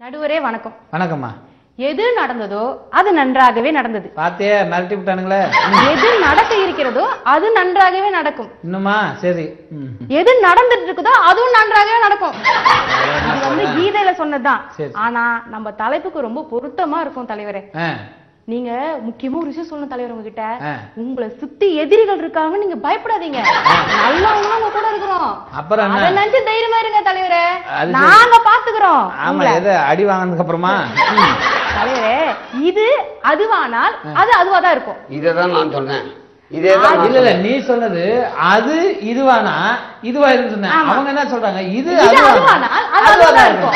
நடுவரே வணக்கம். வணக்கம்மா. எது நடந்ததோ அது நன்றாகவே நடந்தது. பார்த்தே மிரட்டி விட்டானுங்களே. எது நடக்க இருக்கிறதோ அது நன்றாகவே நடக்கும். இன்னுமா? சரி. எது நடந்துட்டு இருக்குதோ அதுவும் நன்றாகவே நடக்கும். இது வந்து கீதையில சொன்னதுதான். ஆனா நம்ம தலைப்புக்கு ரொம்ப பொருத்தமா இருக்கும் தலைவரே. நீங்க முக்கியமா ஒரு விஷயம் சொல்லணும் தலைவர் உங்ககிட்ட. உங்களை சுத்தி எதிரிகள் இருக்காங்க நீங்க பயப்படாதீங்க நல்லவங்களும் உங்க கூட இருக்கிறோம் அப்புறம் நினைச்சு தைரியமா இருங்க தலைவரே. நாங்க பாத்துக்கிறோம் ஆமா. எது அடி வாங்கினதுக்கு அப்புறமா. தலைவரே இது அதுவானால் அது அதுவாதான் இருக்கும் இததான் நான் சொன்னேன் இதே தான் நான் இல்ல. நீ சொன்னது அது இதுவானா இதுவா ஆமா. அவங்க என்ன சொல்றாங்க இது அதுவானா? அதுவானால் அது அதுவாதான் அதுவாதான் இருக்கும்.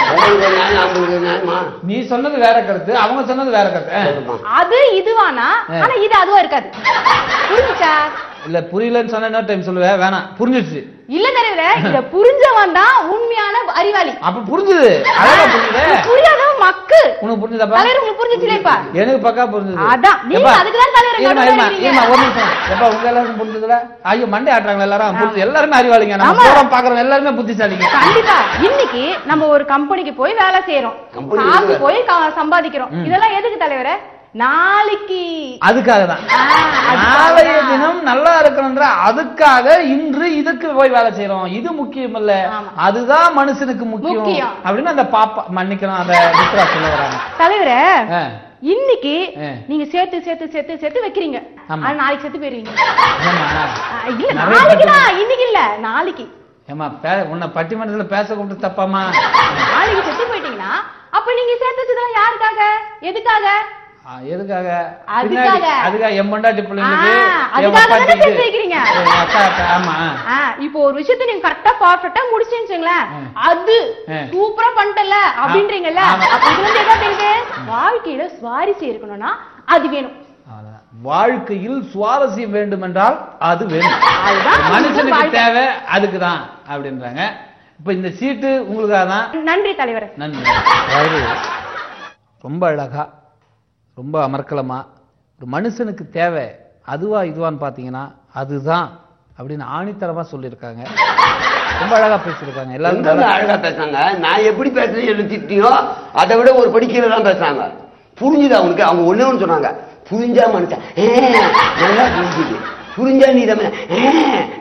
நீ சொன்னது வேற கருத்து அவங்க சொன்னது வேற கருத்து. அது இதுவானா. ஆனா இது அதுவா இருக்காது. புரிஞ்சுச்சா? இல்ல புரியலன்னு சொன்ன டைம் சொல்லுவேன் வேணாம். புரிஞ்சிடுச்சு இல்ல தலைவரே இத புரிஞ்சவன் தான் உண்மையான அறிவாளி. அப்ப புரிஞ்சுது. அழகா புரிஞ்சுதே மக்கு உனக்கு புரிஞ்சுதாப்பா தலைவர் உங்களுக்கு புரிஞ்சுச்சுல இப்ப எனக்கு பக்கா புரிஞ்சுது அதான், நீங்க எப்பா, அதுக்குதான் தலைவர் இருமா, ஒரு நிமிஷம். எப்பா, உங்க எல்லாருக்கும் புரிஞ்சுதுல? ஐயோ, மண்டை ஆட்டுறாங்களா எல்லாரும்? புரிஞ்சுது. எல்லாருமே அறிவாளிங்க. நம்ம program பாக்குறவங்க எல்லாருமே புத்திசாலிங்க. கண்டிப்பா இன்னைக்கு நம்ம ஒரு கம்பெனிக்கு போய் வேலை செய்யறோம் காசு. போய் சம்பாதிக்கிறோம் இதெல்லாம் எதுக்கு தலைவரே நாளைக்கு. அதுக்காக தான். நாளைய தான். தினம் நல்லா இருக்கணும்ன்ற அதுக்காக இன்று இதுக்கு போய் வேலை செய்யறோம் இது முக்கியம் இல்ல. அதுதான் மனுஷனுக்கு முக்கியம். அப்படின்னு அந்த பாப்பா மன்னிக்கணும் அந்த மித்ரா சொல்ல வராங்க தலைவரே இன்னைக்கு. நீங்க சேர்த்து சேர்த்து சேர்த்து சேர்த்து வைக்கிறீங்க. ஆனா நாளைக்கு செத்து போயிருவீங்க. இல்ல நாளைக்கு இன்னைக்கு இல்ல நாளைக்கு. ஏம்மா, பே- உன்னை பட்டிமன்றத்துல பேச கூப்பிட்டு தப்பாமா நாளைக்கு செத்து போயிட்டீங்கன்னா அப்ப நீங்க சேர்த்து வச்சதெல்லாம் யாருக்காக? எதுக்காக? எதுக்காக? அதுக்காக. என் பொண்டாட்டி பிள்ளைங்களுக்கு ஆமா. இப்போ ஒரு விஷயத்தை நீங்க கரெக்டா பர்ஃபெக்ட்டா முடிச்சுன்னு வச்சுங்களேன். ம். அது. சூப்பரா பண்ணிட்டல அப்படின்றீங்கல்ல. வாழ்க்கையில சுவாரஸ்யம் இருக்கணும்னா அது வேணும். வாழ்க்கையில் சுவாரஸ்யம் வேண்டும் என்றால் அது வேணும். மனுஷனுக்கு. தேவை அதுக்குதான் அப்படின்றாங்க. இப்ப இந்த சீட்டு உங்களுக்காக தான் நன்றி தலைவரே. நன்றி. ரொம்ப அழகா ரொம்ப அமர்க்கலமா. ஒரு மனுஷனுக்கு தேவை அதுவா இதுவான்னு பார்த்தீங்கன்னா அதுதான் அப்படின்னு ஆணித்தரமா சொல்லியிருக்காங்க. ரொம்ப அழகா பேசியிருக்காங்க. எல்லாரும் அழகா பேசுறாங்க? நான் எப்படி பேசுறேன் என்ன திட்டியோ அதை விட ஒரு படிக்கையில தான் பேசுறாங்க. புரிஞ்சுது அவனுக்கு அவங்க ஒண்ணே ஒண்ணு சொன்னாங்க. புரிஞ்சா மனுஷன் நல்லா புரிஞ்சுது. புரிஞ்சா நீ தான்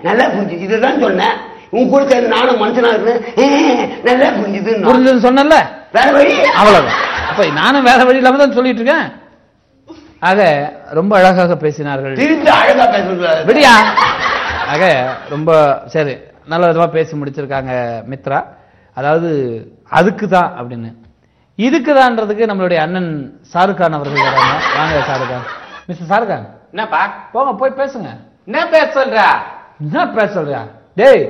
நல்லா புரிஞ்சுது. இதுதான் சொன்னேன். உன் கூட சேர்ந்து நானும் மனுஷனா இருக்கேன் நல்லா புரிஞ்சது சொன்னல வேற வழி அவ்வளவுதான். அப்ப நானும் வேற வழி இல்லாம தான் சொல்லிட்டு இருக்கேன். ஆக ரொம்ப அழகாக பேசினார்கள். விடியா? ஆக ரொம்ப சரி நல்ல விதமா பேசி முடிச்சிருக்காங்க மித்ரா. அதாவது அதுக்கு தான் அப்படின்னு. இதுக்கு தான்றதுக்கு நம்மளுடைய அண்ணன் ஷாருக் கான் அவர்கள் வராங்க. வாங்க ஷாருக் கான் மிஸ்டர் ஷாருக் கான் என்னப்பா? போங்க போய் பேசுங்க. என்ன பேச சொல்ற? என்ன பேச சொல்றியா டேய்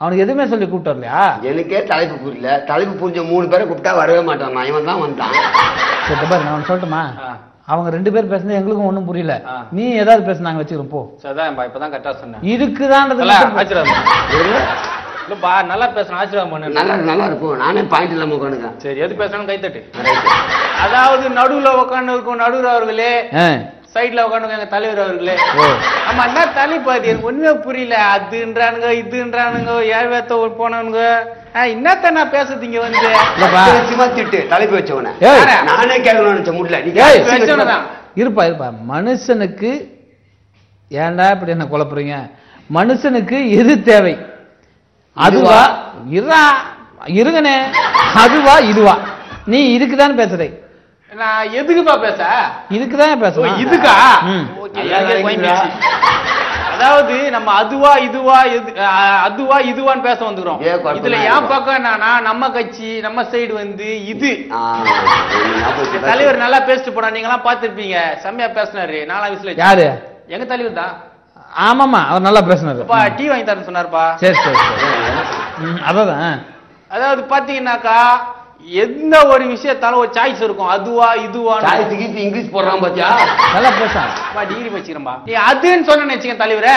அவனுக்கு எதுவுமே சொல்லி கூப்பிட்டு வரலையா? எனக்கே தலைப்பு புரியல. தலைப்பு புரிஞ்ச மூணு பேரை கூப்பிட்டா வரவே மாட்டான் நான் இவன் தான் வந்தான். சரி பாரு நான் சொல்லட்டுமா? ஆ. அவங்க ரெண்டு பேர் பேசுனது எங்களுக்கும் ஒண்ணும் புரியல. ஆ. நீ ஏதாவது பேச நாங்க வச்சுக்கிறோம் போ. சரிதான்ப்பா இப்பதான் கரெக்டா சொன்னேன். இதுக்கு நல்லா தான் ஆச்சரியம். பண்ணு. இல்லப்பா நல்லா பேசணும் ஆச்சரியம் பண்ணு. நல்லா நல்லா இருக்கும். நானே பாயிண்ட் இல்லாம உட்காந்துக்கேன் சரி எது பேசணும் கைத்தட்டு அதாவது நடுவுல உட்கார்ந்து இருக்கும் நடுவர் அவர்களே சைடுல உட்காந்து எங்க தலைவர் அவர்களே. ஆமா என்ன தலைப்பாதி எனக்கு ஒண்ணுமே புரியல. அதுன்றானுங்க இதுன்றானுங்க ஏழ்வேத்த போனவனுங்க. ஆ, என்னத்த நான் பேசுறது இங்க வந்து. சும்மா திட்டு. தலைப்பு வச்சவன. நானே கேட்கணும்னு நினைச்ச முடியல. இருப்பா இருப்பா. மனுஷனுக்கு ஏன்டா இப்படி என்ன குழப்புறீங்க? மனுஷனுக்கு எது தேவை? அதுவா? இருடா இருங்கனே அதுவா? இதுவா? நீ இதுக்கு தான் பேசுறே. நான் எதுக்குப்பா பேச? இதுக்கு? தான் பேசுறேன் இதுக்கா. அதாவது நம்ம அதுவா இதுவா எது அதுவா இதுவான்னு பேச வந்துக்கிறோம். ஏன் இதுல? என் பக்கம் என்னன்னா நம்ம கட்சி நம்ம சைடு வந்து இது. தலைவர் நல்லா பேசிட்டு போனா நீங்க எல்லாம் பாத்துருப்பீங்க செம்மையா பேசினாரு. நாலா வயசுல யாரு? எங்க தலைவர் தான். ஆமாமா அவர் நல்லா பேசுனாரு. அப்பா டீ வாங்கி தரேன்னு சொன்னாருப்பா. சரி சரி அதான் அதாவது பாத்தீங்கன்னாக்கா எந்த ஒரு விஷயத்தாலும் ஒரு சாய்ஸ் இருக்கும். அதுவா இதுவா இப்ப இங்கிலீஷ் போடுறான் பாத்தியா? நல்லா பேசுறான் டிகிரி வச்சுக்கிறேன்பா. நீ அதுன்னு சொன்ன நினைச்சுக்க தலைவரே.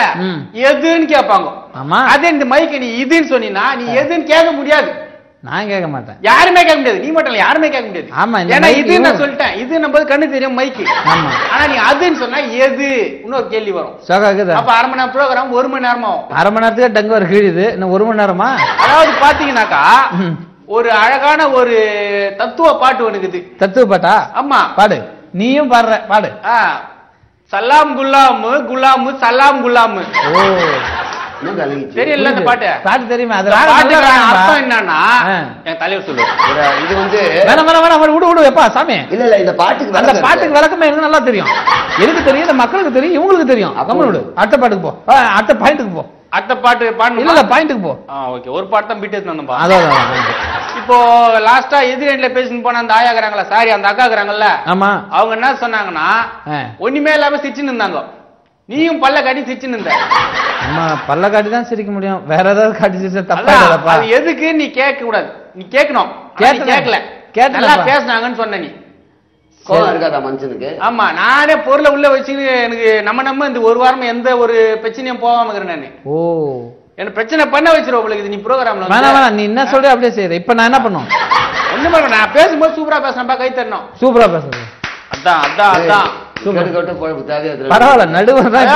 எதுன்னு கேட்பாங்க. ஆமா. அதே இந்த மைக்க நீ இதுன்னு சொன்னீங்கன்னா நீ எதுன்னு கேட்க முடியாது. நான் கேட்க மாட்டேன். யாருமே கேட்க முடியாது. நீ மட்டும் இல்ல யாருமே கேட்க முடியாது. ஆமா, ஏன்னா இது நான். சொல்லிட்டேன். இது நம்ம கண்ணு தெரியும் மைக்கு ஆமா. ஆனா நீ அதுன்னு சொன்னா எது? இன்னொரு கேள்வி வரும். சோகாக்குதா? அப்ப அரை மணி நேரம் ப்ரோக்ராம் ஒரு மணி நேரம் அரை மணி நேரத்துக்கு டங்கு வர கிழியுது இன்னும் ஒரு மணி நேரமா? அதாவது பாத்தீங்கன்னாக்கா. ஒரு அழகான ஒரு தத்துவ பாட்டு இருக்குது தத்துவ பாட்டா? ஆமா. பாடு. நீயும் பாடுற பாடு. ஆ, சலாம் குல்லாமு குல்லாமு சலாம் குல்லாமு. ஓ. என்ன கலங்கிச்சு தெரியல இந்த பாட்டு. பாட்டு தெரியுமா? அது. அர்த்தம் என்னன்னா. என் தலைவர் சொல்லு ஒரு- இது வந்து வேணாம் வேணாம் வேணாம். விடு விடு எப்பா சாமி. இல்ல இல்ல இந்த பாட்டுக்கு அந்த பாட்டுக்கு. விளக்கமே எனக்கு நல்லா தெரியும். எனக்கு தெரியும்? இந்த மக்களுக்கு தெரியும் இவங்களுக்கு தெரியும். கம்மன் விடு. அடுத்த பாட்டுக்கு போ. அடுத்த பாயிண்ட்டுக்கு போ. அடுத்த பாட்டு பாடணும்? இல்ல பாயிண்ட்டுக்கு போ. ஓகே. ஒரு பாட்டு தான் பிட்டு எடுத்து அதான், அதான். இப்போ லாஸ்டா எதிரெண்ட்ல பேசிட்டு போன அந்த ஆயா இருக்கிறாங்களா சாரி அந்த அக்கா இருக்கிறாங்கல்ல ஆமா. அவங்க என்ன சொன்னாங்கன்னா. ஒண்ணுமே இல்லாம சிரிச்சுன்னு இருந்தாங்க. நீயும் பல்ல கட்டி சிரிச்சுன்னு இருந்த. அம்மா பல்ல காட்டி தான் சிரிக்க முடியும். வேற ஏதாவது காட்டி சிரிச்சா தப்பா அது எதுக்கு நீ கேட்க கூடாது. நீ கேட்கணும். கேட்கல. நல்லா பேசுனாங்கன்னு சொன்ன நீ. கோவம். இருக்காதா மனுஷனுக்கு? ஆமா நானே பொருளை உள்ள வச்சு எனக்கு நம்ம நம்ம இந்த ஒரு வாரமா எந்த ஒரு பிரச்சனையும் போகாம இருக்கிறேன் நானு. ஓ. எனக்கு பிரச்சனை பண்ண வச்சிருவோம் உங்களுக்கு இது நீ ப்ரோக்ராம்ல வேணாம் வேணாம். நீ என்ன சொல்ற அப்படியே செய்யற இப்ப நான் என்ன பண்ணும் ஒண்ணுமே இல்ல, நான் பேசும்போது சூப்பரா பேசுறேன்ப்பா கை தரணும் சூப்பரா பேசுறது. அதான் அதான் அதான். பரவாயில்ல நடுவர் தான்.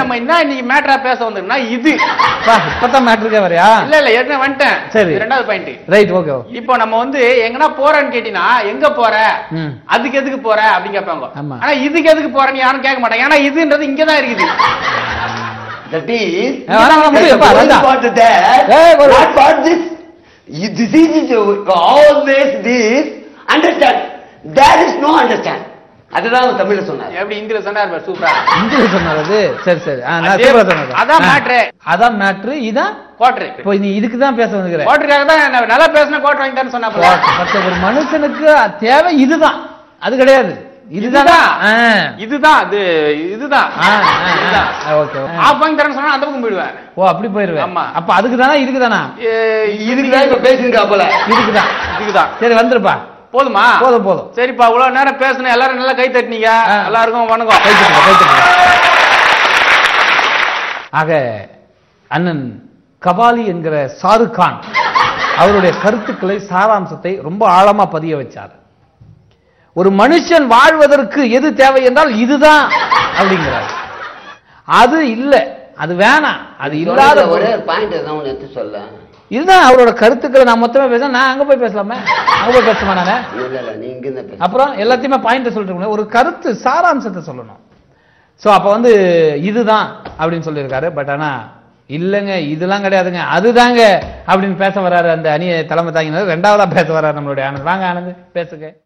நம்ம என்ன இன்னைக்கு மேட்டரா பேச வந்தோம்னா இது. பா, இப்பதான் மேட்ருக்கே வரையா? இல்ல இல்ல ஏற்கனவே வந்துட்டேன். சரி. இது ரெண்டாவது பாயிண்ட் ரைட் ஓகே இப்போ நம்ம வந்து எங்கனா போறேன்னு கேட்டீங்கன்னா எங்க போற? அதுக்கு எதுக்கு போற? அப்படின்னு கேட்பாங்க. ஆனா இதுக்கு எதுக்கு போறேன்னு யாரும் கேட்க மாட்டாங்க. ஏன்னா இதுன்றது இங்கதான் இருக்குது. That is, part there, what part this? This is always this, understand. There is no understand. அதுதான் தமிழ்ல சொன்னார். எப்படி இந்தியில சொன்னார் சூப்பரா இந்தியில சரி சரி. நான் அதே- சூப்பரா சொன்னது அதான் matter. அதான் மேட்ரு இதான் கோட்டரு இப்போ நீ இதுக்கு தான் பேச வந்துக்கிற கோட்டருக்காக தான் நல்லா பேசின கோட்டர் வாங்கி சொன்னாப்புல. மத்த ஒரு மனுஷனுக்கு தேவை இதுதான். அது கிடையாது. இதுதான். இதுதான். அது இதுதான். ஆஃப் வாங்கி தரேன்னு சொன்னா அந்த பக்கம் போயிடுவேன் ஓ அப்படி போயிருவேன். ஆமா. அப்ப அதுக்கு தானா இதுக்கு தானா இதுக்குதான் இப்ப பேசுங்க போல இதுக்கு தான் இதுக்குதான். சரி வந்துருப்பா. போதுமா? போதும் போதும். சரிப்பா இவ்வளவு நேரம் பேசுன எல்லாரும் நல்லா கை தட்டினீங்க. எல்லாருக்கும் வணக்கம். ஆக அண்ணன் கபாலி என்கிற ஷாருக் கான் அவருடைய கருத்துக்களை சாராம்சத்தை ரொம்ப ஆழமா பதிய வச்சார். ஒரு மனுஷன் வாழ்வதற்கு எது தேவை என்றால் இதுதான் அப்படிங்கிறார். அது இல்ல. அது வேணாம். அது இல்லாத ஒரே பாயிண்ட் எடுத்து சொல்ல. இதுதான் அவரோட கருத்துக்களை நான் மொத்தமா பேச நான் அங்க போய் பேசலாமே? அங்க போய் பேசுமா நானே. அப்புறம் எல்லாத்தையுமே பாயிண்ட் சொல்லிட்டு ஒரு கருத்து சாராம்சத்தை சொல்லணும். சோ அப்ப வந்து இதுதான் அப்படின்னு சொல்லியிருக்காரு. பட் ஆனா இல்லைங்க இதெல்லாம் கிடையாதுங்க. அதுதாங்க அப்படின்னு பேச வராரு அந்த அணியை தலைமை தாங்கினார் ரெண்டாவதா பேச வராரு நம்மளுடைய ஆனந்த். வாங்க ஆனந்த் பேசுங்க.